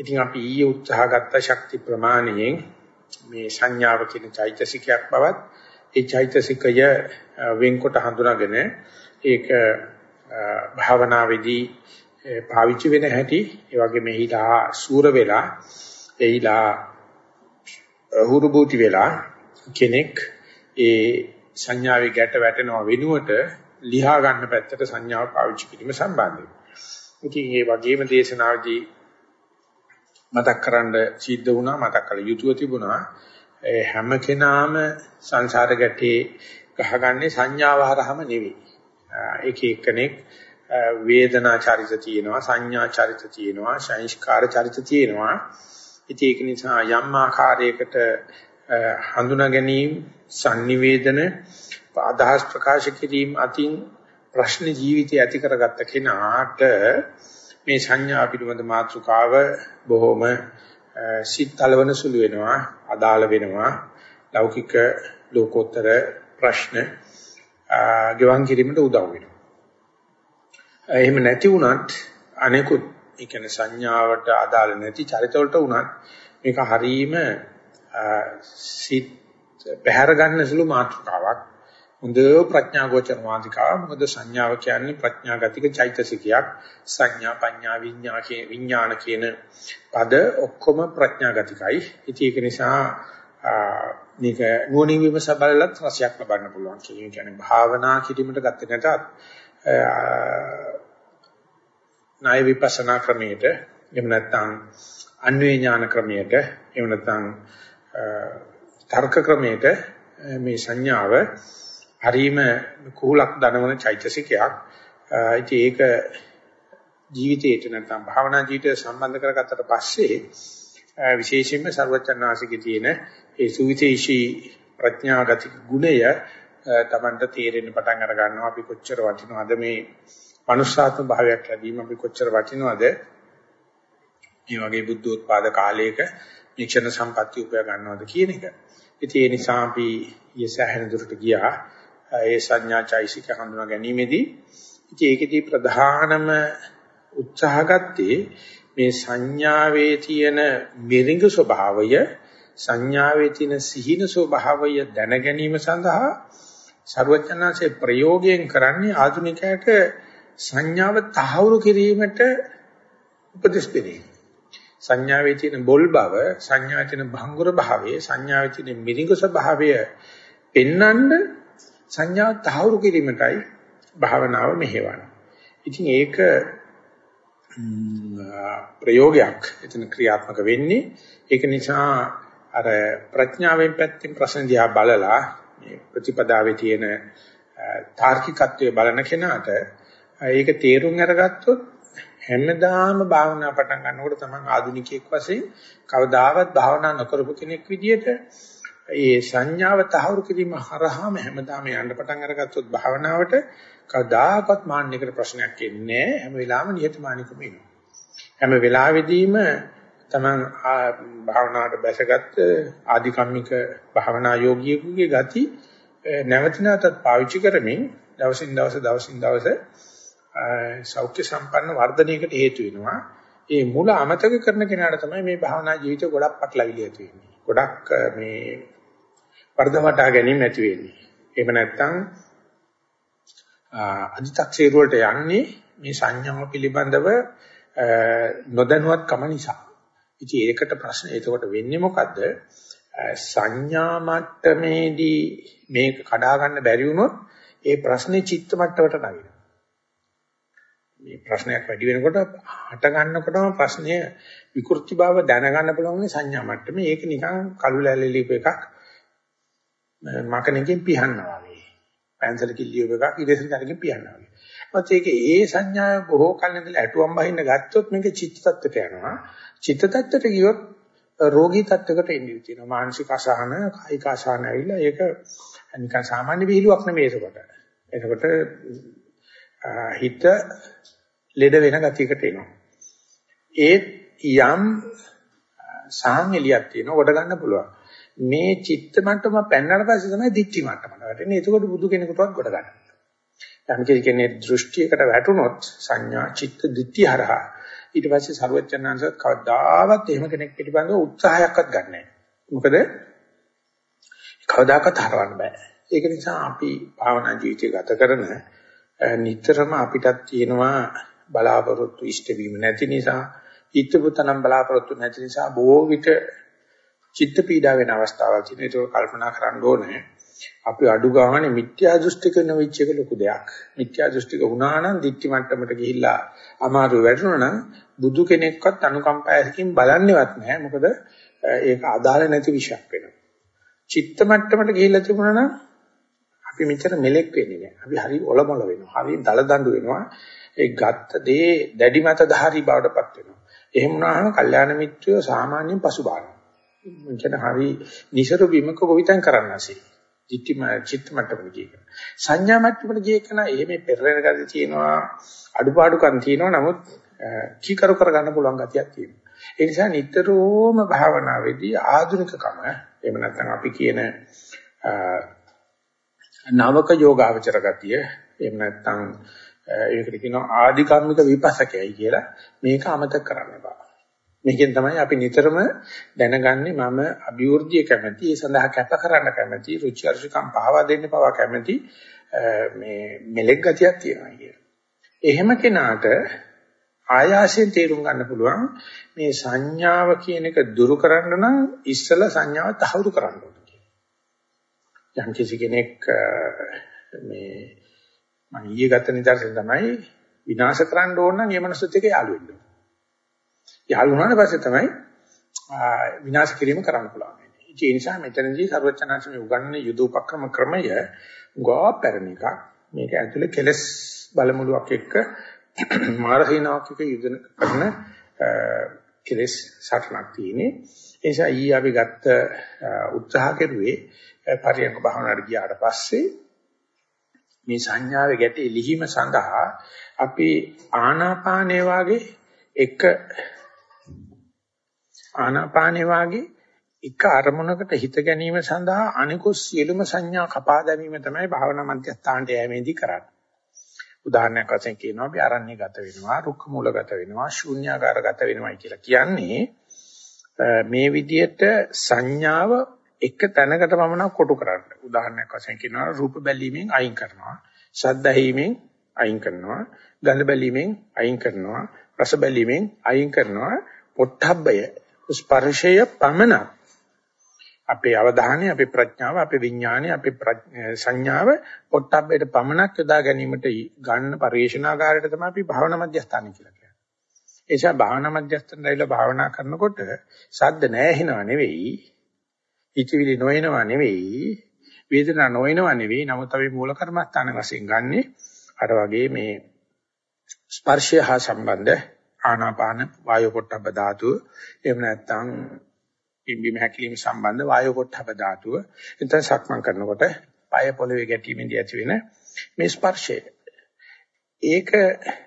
ඉතින් අපි ඊයේ උත්සාහ ගත්ත ශක්ති ප්‍රමාණයෙන් මේ සංඥාව කියන චෛතසිකයක් බවත් ඒ චෛතසිකය වෙන්කොට හඳුනාගෙන ඒක භාවනාවේදී පාවිච්චි වෙන හැටි ඒ වගේම එහිලා සූර වෙලා එහිලා හුරුබූටි වෙලා කෙනෙක් ඒ සංඥාවේ ගැට වැටෙනව වෙනුවට ලියා ගන්න පැත්තට සංඥාව පාවිච්චි කිරීම සම්බන්ධයි. ඉතින් මේ වගේම දේශනාවදී මතක් කරන්න සිද්ධ වුණා මතක් කළ යුතුව තිබුණා හැම කෙනාම සංසාර ගැටේ ගහගන්නේ සංඥාව හරහම නෙවෙයි. එක එක්කෙනෙක් වේදනා චරිත තියෙනවා සංඥා චරිත තියෙනවා සංස්කාර චරිත තියෙනවා. ඉතින් ඒක නිසා යම් ආකාරයකට හඳුනා ගැනීම sannivedana අදහස් ප්‍රකාශ කිරීම අතින් ප්‍රශ්න ජීවිතය ඇති කරගත්ත කෙනාට මේ සංඥා පිළිබඳ මාතෘකාව බොහොම සිත්තලවන සුළු වෙනවා අදාළ වෙනවා ලෞකික ලෝකෝත්තර ප්‍රශ්න ගෙවන් කිරීමට උදව් වෙනවා. එහෙම නැති වුණත් අනෙකුත් ඒ කියන්නේ සංඥාවට අදාළ නැති චරිතවලට වුණත් මේක හරීම සිත් පැහැර ගන්න සුළු මාතෘකාවක්. හොඳ ප්‍රඥා ගෝචර මාතිකාව මොකද සංඥාව කියන්නේ ප්‍රඥා ගතික චෛතසිකයක්. සංඥා පඤ්ඤා විඤ්ඤා කියන විඥාන කියන පද ඔක්කොම ප්‍රඥා ගතිකයි ඉතින් ඒක නිසා මේක නුවණින් විමස බලලත් රසයක් ලබන්න පුළුවන් කියන කියන්නේ භාවනා කිරීමට ගත්තේ නැතත් ණය විපස්සනා ක්‍රමයට එහෙම නැත්නම් අන්වේ ඥාන ක්‍රමයට එහෙම නැත්නම් තර්ක ක්‍රමයට මේ සංඥාව හරීම කුහලක් දනවන චෛතසිකයක්. ඉතින් ඒක ජීවිතේට නැත්නම් භාවනා ජීවිතයට සම්බන්ධ කරගත්තට පස්සේ විශේෂයෙන්ම ਸਰවචන්නාසිකේ තියෙන ඒ සුවිශේෂී ප්‍රඥාගතික ගුණය තමන්ට තේරෙන්න පටන් අර ගන්නවා අපි කොච්චර වටිනවද මේ මනුෂ්‍යාත්ම භාවයක් ලැබීම අපි කොච්චර වටිනවද මේ වගේ බුද්ධෝත්පාද කාලයක නික්ෂණ සම්පatti උපය ගන්නවද කියන එක. ඉතින් ඒ නිසා අපි ඊසහන දුරට ගියා. ඒ සංඥාචෛසික හඳුනා ගැනීමේදී ඉතින් ඒකෙදී ප්‍රධානම උත්සාහ ගත්තේ මේ සංඥාවේ තියෙන මිරිඟ ස්වභාවය සංඥාවේ තියෙන සිහින ස්වභාවය දැන ගැනීම සඳහා ਸਰවඥාන්සේ ප්‍රයෝගයෙන් කරන්නේ ආධුනිකයට සංඥාව තහවුරු කිරීමට උපදෙස් දෙන්නේ. සංඥාවේ තියෙන බොල් බව, සංඥාවේ තියෙන භංගුර භාවය, සංඥාවේ තියෙන මිරිඟ ස්වභාවය පෙන්වන්න සංඥා තහවුරු කිරීමටයි භාවනාව මෙහෙවන්නේ. ඉතින් ඒක ප්‍රයෝගයක් එතන ක්‍රියාත්මක වෙන්නේ. ඒක නිසා අර ප්‍රඥාවෙන් පැත්තෙන් ප්‍රශ්න දිහා බලලා මේ ප්‍රතිපදාවේ තියෙන තාර්කිකත්වයේ බලන කෙනාට ඒක තේරුම් අරගත්තොත් හැමදාම භාවනා පටන් ගන්නකොට තමයි ආධුනිකයෙක් වශයෙන් කවදාවත් භාවනා නොකරපු කෙනෙක් විදියට ඒ සංඥාව තහවුරු කිරීම හරහාම හැමදාම යන්න පටන් අරගත්තොත් භාවනාවට කවදාකවත් මාන්නයකට ප්‍රශ්නයක් එන්නේ නැහැ හැම වෙලාවෙම නිහතමානීකම ඉන්නවා හැම වෙලාවෙදීම තමන් භාවනාවට බැසගත් ආධිකම්මික භාවනා යෝගියෙකුගේ ගති නැවත නැවතත් පාවිච්චි කරමින් දවසින් දවස දවසින් දවස සෞඛ්‍ය සම්පන්න වර්ධනයකට හේතු වෙනවා. ඒ මුල අමතක කරන කෙනාට තමයි මේ භාවනා ජීවිතය ගොඩක් පටලවිලි ඇති වෙන්නේ. ගොඩක් මේ වර්ධවටා ගැනීම ඇති වෙන්නේ. එහෙම නැත්නම් අදි탁සේරු වලට යන්නේ මේ සංඥාව පිළිබඳව නොදැනුවත්කම නිසා. ඉතින් ඒකට ප්‍රශ්න එතකොට වෙන්නේ මොකද්ද? සංඥා මට්ටමේදී මේක කඩා ගන්න බැරි වුණොත් ඒ ප්‍රශ්නේ චිත්ත මට්ටමට නැගෙනවා. මේ ප්‍රශ්නයක් වැඩි වෙනකොට හට ගන්නකොටම ප්‍රශ්නය විකෘති බව දැනගන්න පුළුවන් සංඥා මට්ටමේ ඒක නිකන් කළු ලැලලිප එකක් මකණකින් පිහන්නවා වගේ. පැන්සල කිල්ලියක එකක් ඉරේසල් කරකින් පිහන්නවා වගේ. මොකද ඒක ඒ සංඥාව බොහෝ කල ඉඳලා ඇටුවම් බහින්න ගත්තොත් මේක චිත්ත tattට යනවා. චිත්ත tattට ගියොත් රෝගී tattකට එන්නේ තියෙනවා. මානසික අසහන, කායික අසහන ඇවිල්ලා ඒක නිකන් සාමාන්‍ය විහිළුවක් නෙමෙයි ඒකට. එතකොට හිත ලෙඩ වෙන ගතියකට එනවා. ඒ යම් සාහනෙලියක් තියෙනවා කොට ගන්න පුළුවන්. මේ චිත්ත මට්ටම පෙන්නට පස්සේ තමයි දික්ටි මට්ටමට වැටෙන්නේ. එතකොට බුදු කෙනෙකුටවත් කොට ගන්න. යම් කෙනෙක් දෘෂ්ටියකට වැටුනොත් සංඥා චිත්ත දිට්ඨිය හරහා ඊට පස්සේ ਸਰවඥාන්සත් කවදාවත් එහෙම කෙනෙක් පිළිබඳව උත්සාහයක්වත් ගන්න නැහැ. මොකද කවදාකවත් හරවන්න බෑ. ඒක නිසා අපි භාවනා ජීවිතය ගත කරන නිතරම අපිටත් තියෙනවා බලාපොරොත්තු ඉෂ්ට වීම නැති නිසා හිතපුතනම් බලාපොරොත්තු නැති නිසා බොහෝ විට චිත්ත පීඩා වෙන අවස්ථාවල් තියෙනවා. ඒක කල්පනා කරන්න ඕනේ. අපි අඩු ගානේ මිත්‍යා දෘෂ්ටික නොවිච්ච එක ලොකු දෙයක්. මිත්‍යා දෘෂ්ටික වුණා නම් දික්ටි මට්ටමට ගිහිල්ලා අමාරු වැටුණා නම් බුදු කෙනෙක්වත් අනුකම්පාවකින් බලන්නේවත් නැහැ. මොකද ඒක අදාළ නැති විශයක් වෙනවා. චිත්ත මට්ටමට ගිහිල්ලා තිබුණා නම් අපි මෙච්චර මෙලෙක් වෙන්නේ නැහැ. අපි හරි ඔලොමල වෙනවා. හරි දල දඬු වෙනවා. ඒ ගත්ත දේ දැඩි මත ධාරී බවටපත් වෙනවා. එහෙම වුණාම කල්යාණ මිත්‍රයෝ සාමාන්‍යයෙන් පසුබානවා. මං හරි නිසරු බිමක ගොවිතැන් කරන්නසී. චිත්ත චිත්ත මට්ටමට ගියක. සංඥා මට්ටමට ගියක නා එහෙම පෙරලෙන ගතිය තියෙනවා අඩුපාඩුකම් තියෙනවා නමුත් කීකරු කරගන්න පුළුවන් ගතියක් තියෙනවා. ඒ නිසා නිතරම භාවනාවේදී ආධුනිකකම එහෙම නැත්නම් අපි කියන නවක යෝගාවචර ගතිය එහෙම නැත්නම් ඒකට කියනවා ආධිකම්මික විපස්සකයයි කියලා මේක අමතක කරන්න බෑ. මේකෙන් තමයි අපි නිතරම දැනගන්නේ මම අභිවෘද්ධිය කැමැති ඒ සඳහා කැප කරන්න කැමැති රුචි අරුචිකම් පහවා දෙන්න පවා කැමැති මේ මෙලෙක් ගතියක් තියෙනවා කියලා. එහෙම කෙනාට ආයාසයෙන් තේරුම් ගන්න පුළුවන් මේ සංඥාව කියන එක දුරු කරන්න නම් ඉස්සලා සංඥාව තහවුරු කරන්න ඕනේ කියලා. යම් කිසි කෙනෙක් මේ මම ඊයේ ගත්ත නිදර්ශන තමයි විනාශ කරන්න ඕන නම් ඒ මනසත් එක්ක යාළු වෙන්න ඕනේ. යාළු වුණාට පස්සේ තමයි විනාශ කිරීම කරන්න පුළුවන්. ඒ නිසා මෙතනදී සර්වචනාංශ මේ උගන්වන යුද උපක්‍රම ක්‍රමය ගෝ පැරණ එකක්. මේක ඇතුලේ කෙලස් බලමුලුවක් එක්ක මාරහිනාවක් එක්ක යුදන කරන කෙලස් සටනක් තියෙන්නේ. ඒ නිසා ඊ අපි ගත්ත උත්සාහ කෙරුවේ පරියන්ක භාවනාවට ගියාට පස්සේ මේ සංඥාවේ ගැටේ ලිහිම සඳහා අපි ආනාපානේ වාගේ එක ආනාපානේ වාගේ එක අරමුණකට හිත ගැනීම සඳහා අනිකුත් සියලුම සංඥා කපා දැමීම තමයි භාවනා මධ්‍යස්ථානට යෑමේදී කරන්නේ. උදාහරණයක් වශයෙන් කියනවා අපි අරණ්‍ය ගත වෙනවා, රුක්ක මූල ගත වෙනවා, ශූන්‍යාකාර ගත වෙනවා කියලා කියන්නේ මේ විදිහට සංඥාව එක තැනකට පමණක් කොටු කරන්න. උදාහරණයක් වශයෙන් කියනවා රූප බැලීමෙන් අයින් කරනවා, ශබ්ද ඇහිීමෙන් අයින් කරනවා, ගන්ධ බැලීමෙන් අයින් කරනවා, රස බැලීමෙන් අයින් කරනවා, පොට්ටබ්බය ස්පර්ශය පමණක් අපේ අවධානය අපේ ප්‍රඥාව අපේ විඥානය අපේ සංඥාව පොට්ටබ්බේට පමණක් යොදා ගැනීමට ගන්න පරිශනාකාරයට තමයි අපි භාවනා මධ්‍යස්ථාන කියලා කියන්නේ. ඒ නිසා භාවනා මධ්‍යස්ථාන දෛල භාවනා කරනකොට සද්ද නැහෙනව නෙවෙයි, ඉතිවිලි නොයනව නෙවෙයි, වේදනා නොයනව නෙවෙයි. නමුත් අපි මූල කර්මස්ථාන වශයෙන් ගන්නෙ අර වගේ මේ ස්පර්ශය හා සම්බන්ධ ආනාපාන වායෝ පොට්ටබ්බ ධාතුව. එහෙම නැත්නම් පිම්බීම හැකිලිම සම්බන්ධ වායෝ පොට්ටබ්බ ධාතුව. එතන සක්මන් කරනකොට පය පොළවේ ගැටීමේදී ඇති වෙන මේ ස්පර්ශය. ඒක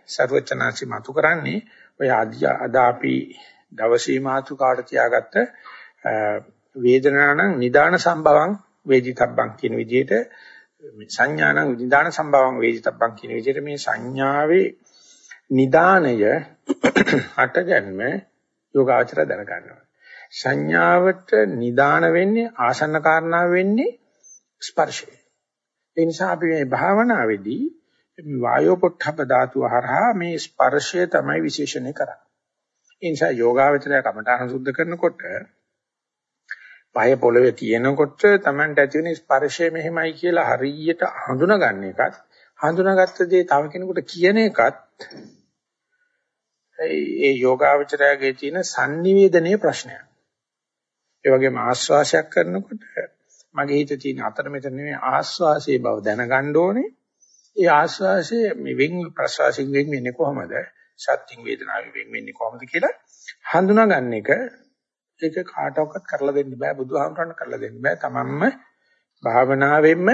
ਸਰවචනාසි මතු කරන්නේ ඔය ආදී අදාපි දවසේ මාතුකාට තියාගත්ත වේදනානම් නිදාන සම්භවං වේදිතබ්බං කියන විදිහට සංඥානම් නිදාන සම්භවං වේදිතබ්බං කියන විදිහට මේ සංඥාවේ නිදානය හටගන්ම යෝගාචර දැනගන්නවා. සංඥාවට නිදාන වෙන්නේ ආසන්න කාරණා වෙන්නේ ස්පර්ශය. ඒ නිසා අපි මේ භාවනාවේදී වායෝ පොට්ටබ ධාතුව හරහා මේ ස්පර්ශය තමයි විශේෂණය කරන්නේ. ඒ නිසා යෝගාවචරය කමඨාන සුද්ධ කරනකොට පය පොළවේ තියෙනකොට Tamanට ඇති වෙන ස්පර්ශය මෙහෙමයි කියලා හරියට හඳුනගන්න එකත් හඳුනාගත්ත දේ තව කෙනෙකුට කියන එකත් ඒ යෝගාවචරයගේ තියෙන sannivedanaye ප්‍රශ්නයක්. ඒ වගේම ආස්වාසයක් කරනකොට මගේ හිතේ තියෙන අතර මෙතන නෙමෙයි ආස්වාසයේ බව දැනගන්න ඕනේ. ඒ ආස්වාසයේ මේ වෙන් ප්‍රසවාසයෙන් වෙන් වෙන්නේ කොහොමද? සත්‍යින් වේදනාවෙන් වෙන් වෙන්නේ කොහොමද කියලා හඳුනා ගන්න එක ඒක කාටවත් කරලා දෙන්න බෑ බුදුහාමරණ කරලා දෙන්න බෑ තමන්ම භාවනාවෙන්ම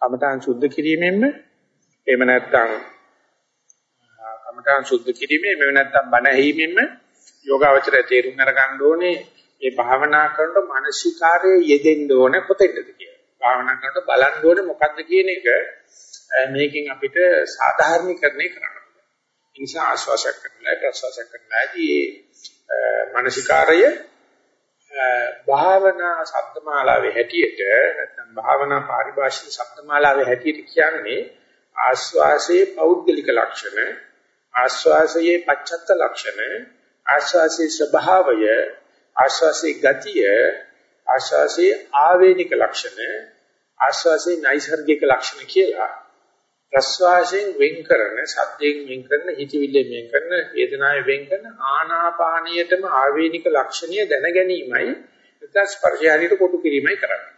කමඨාන් සුද්ධ කිරීමෙන්ම එහෙම නැත්නම් කමඨාන් සුද්ධ කිරීමේ මෙව නැත්තම් බණ ඇහිීමෙන්ම යෝගාවචරය තේරුම් අරගන්න ඕනේ මේ භාවනා කරනකොට මානසිකාරයේ යෙදෙන්න ඕනේ කොතෙන්ද කියලා. භාවනා කරනකොට බලන්න ඕනේ මොකද්ද කියන එක මේකෙන් අපිට සාධාරණීකරණය කරන්න. නිසා ආශ්වාසයක් කරනවා ප්‍රශ්වාසයක් කරනවාදී මානසිකාරය භාවනා සත්‍යමාලාවේ හැටියට නැත්නම් භාවනා පාරිභාෂික සත්‍යමාලාවේ හැටියට කියන්නේ ආස්වාසේ පෞද්ගලික ලක්ෂණ ආස්වාසයේ පච්චත්ත ලක්ෂණ ආස්වාසේ ස්වභාවය ආස්වාසේ ගතිය ආස්වාසේ ආවේනික ලක්ෂණ ආස්වාසේ නයිසර්ගික ලක්ෂණ කියලා ප්‍රස්වාසයෙන් වෙන් කරන සද්දයෙන් වෙන් කරන හිතවිල්ලෙන් වෙන් කරන වේදනාවෙන් වෙන් කරන ආනාපානියටම ආවේනික ලක්ෂණීය දැන ගැනීමයි නැත්නම් ස්පර්ශය හරියට කොටු කිරීමයි කරන්නේ.